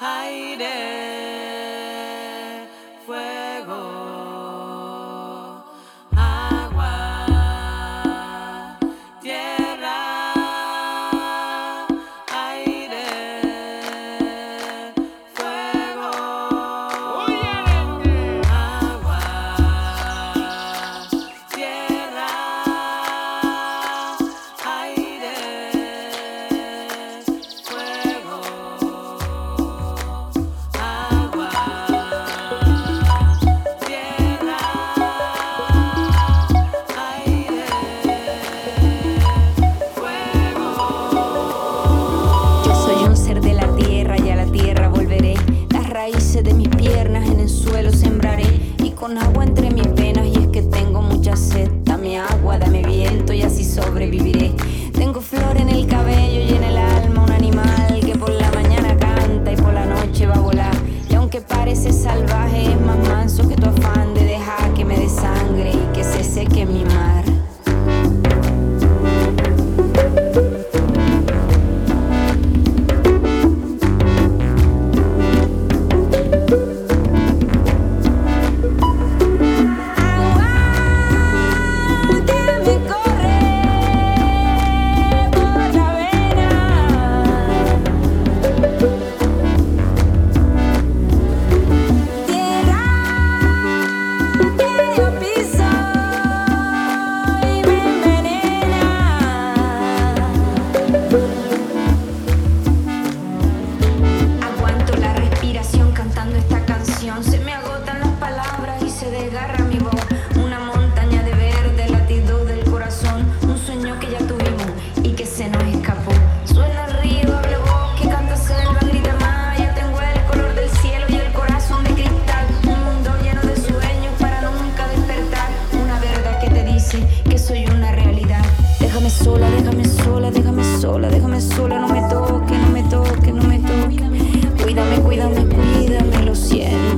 hiding. Canción. Se me agotan las palabras y se desgarra mi voz. Una montaña de verde, latido del corazón. Un sueño que ya tuvimos y que se nos escapó. Suena el río, habla bosque, canta selva, grita más. Ya tengo el color del cielo y el corazón de cristal. Un mundo lleno de sueños para nunca despertar. Una verdad que te dice que soy una realidad. Déjame sola, déjame sola, déjame sola, déjame sola. No me toque, no me toque, no me toque. Cuídame, cuídame, cuídame. Lo siento.